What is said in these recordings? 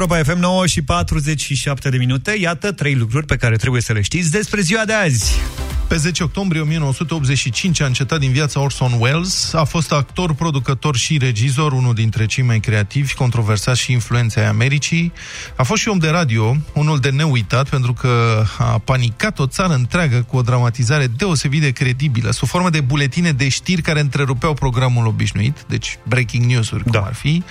Europa FM 9 și 47 de minute. Iată trei lucruri pe care trebuie să le știți despre ziua de azi. Pe 10 octombrie 1985 a încetat din viața Orson Welles. A fost actor, producător și regizor, unul dintre cei mai creativi, controversați și influenți ai Americii. A fost și om de radio, unul de neuitat, pentru că a panicat o țară întreagă cu o dramatizare deosebit de credibilă, sub formă de buletine de știri care întrerupeau programul obișnuit, deci breaking news-uri, cum Da. ar fi,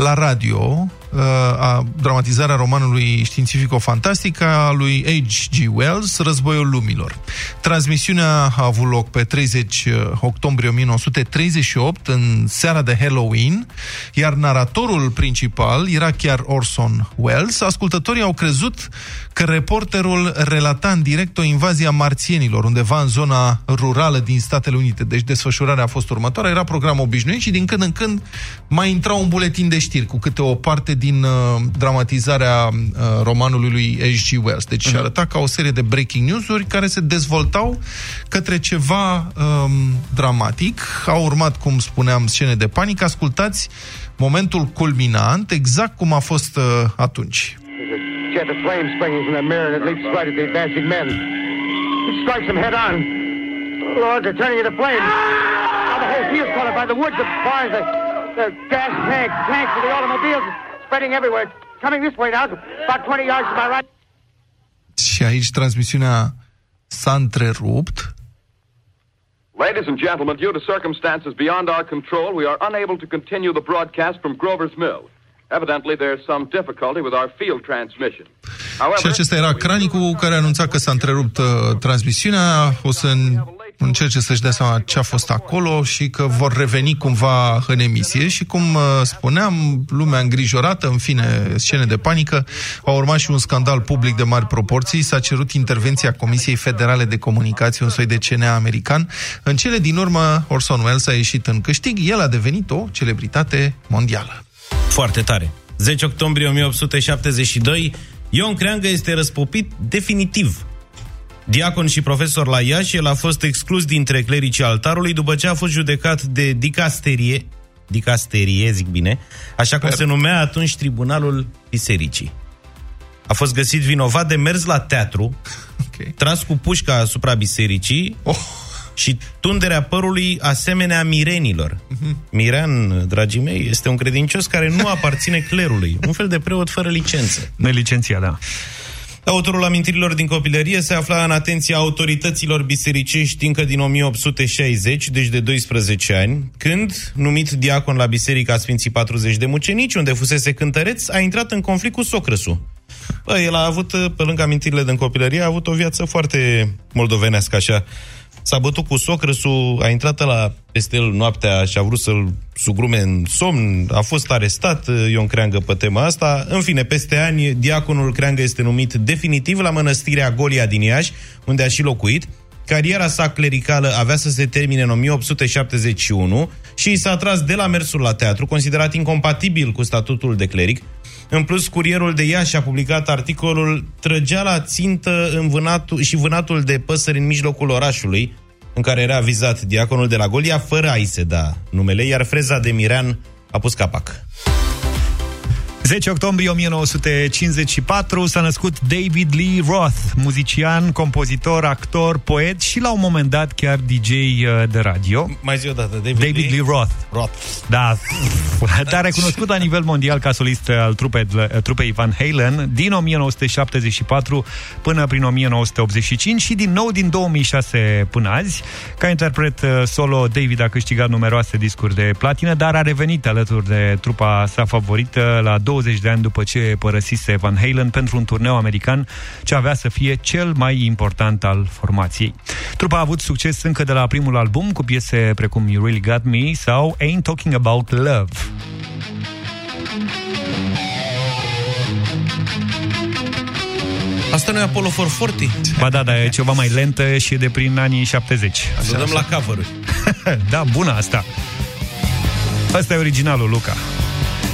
la radio, uh, a dramatizarea romanului științifico-fantastic a lui H.G. Wells, Războiul Lumilor. Transmisiunea a avut loc pe 30 octombrie 1938, în seara de Halloween, iar naratorul principal era chiar Orson Welles. Ascultătorii au crezut că reporterul relata în direct o invazie a marțienilor, undeva în zona rurală din Statele Unite. Deci desfășurarea a fost următoarea, era program obișnuit și din când în când mai intra un buletin de știri cu câte o parte din uh, dramatizarea uh, romanului lui H.G. Wells. Deci uh-huh. arăta ca o serie de breaking news-uri care se dezvoltau către ceva um, dramatic. Au urmat, cum spuneam, scene de panică. Ascultați momentul culminant, exact cum a fost uh, atunci. jet of flame springing from the mirror and it leaps right at the advancing men. It strikes them head on. Lord, they're turning into flames. Now the whole field's caught up by the woods, the barns, the, the gas tanks, tanks of the automobiles, spreading everywhere. It's coming this way now, about 20 yards to my right. Și aici transmisiunea s-a întrerupt. Ladies and gentlemen, due to circumstances beyond our control, we are unable to continue the broadcast from Grover's Mill. Evidently, there's some difficulty with our field transmission. Și acesta era cranicul care anunța că s-a întrerupt uh, transmisiunea. O să în- încerce să-și dea seama ce a fost acolo și că vor reveni cumva în emisie. Și cum uh, spuneam, lumea îngrijorată, în fine, scene de panică, a urmat și un scandal public de mari proporții. S-a cerut intervenția Comisiei Federale de Comunicații, un soi de CNA american. În cele din urmă, Orson Welles a ieșit în câștig. El a devenit o celebritate mondială. Foarte tare. 10 octombrie 1872, Ion Creangă este răspopit definitiv. Diacon și profesor la Iași, el a fost exclus dintre clericii altarului după ce a fost judecat de dicasterie, dicasterie, zic bine, așa cum se numea atunci Tribunalul Bisericii. A fost găsit vinovat de mers la teatru, okay. tras cu pușca asupra bisericii oh. și tunderea părului asemenea mirenilor. Mirean, dragii mei, este un credincios care nu aparține clerului, un fel de preot fără licență. Nelicenția, da. Autorul amintirilor din copilărie se afla în atenția autorităților bisericești încă din 1860, deci de 12 ani, când, numit diacon la Biserica Sfinții 40 de Mucenici, unde fusese cântăreț, a intrat în conflict cu socrăsul. Bă, el a avut, pe lângă amintirile din copilărie, a avut o viață foarte moldovenească, așa. S-a bătut cu socrăsul, a intrat la peste el noaptea și a vrut să-l sugrume în somn, a fost arestat Ion Creangă pe tema asta. În fine, peste ani, diaconul Creangă este numit definitiv la mănăstirea Golia din Iași, unde a și locuit. Cariera sa clericală avea să se termine în 1871 și și s-a tras de la mersul la teatru, considerat incompatibil cu statutul de cleric. În plus, curierul de Iași a publicat articolul Trăgea la țintă în vânatul, și vânatul de păsări în mijlocul orașului, în care era vizat diaconul de la Golia, fără a-i se da numele, iar freza de Mirean a pus capac. 10 octombrie 1954 s-a născut David Lee Roth, muzician, compozitor, actor, poet și la un moment dat chiar DJ uh, de radio. Mai zi o dată, David, David Lee? Lee Roth. Roth. Da, dar recunoscut la nivel mondial ca solist al trupei, trupei Van Halen din 1974 până prin 1985 și din nou din 2006 până azi. Ca interpret uh, solo, David a câștigat numeroase discuri de platină, dar a revenit alături de trupa sa favorită la 20 de ani după ce părăsise Van Halen pentru un turneu american ce avea să fie cel mai important al formației. Trupa a avut succes încă de la primul album cu piese precum You Really Got Me sau Ain't Talking About Love. Asta nu e Apollo 440? Ba da, dar e ceva mai lentă și e de prin anii 70. Să dăm la cover da, bună asta. Asta e originalul, Luca.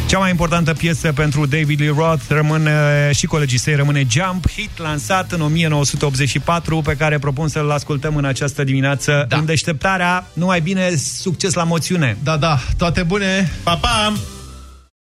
Cea mai importantă piesă pentru David Lee Roth rămâne, și colegii săi rămâne Jump, hit lansat în 1984, pe care propun să-l ascultăm în această dimineață da. în deșteptarea. Numai bine, succes la moțiune! Da, da, toate bune! Pa, pa!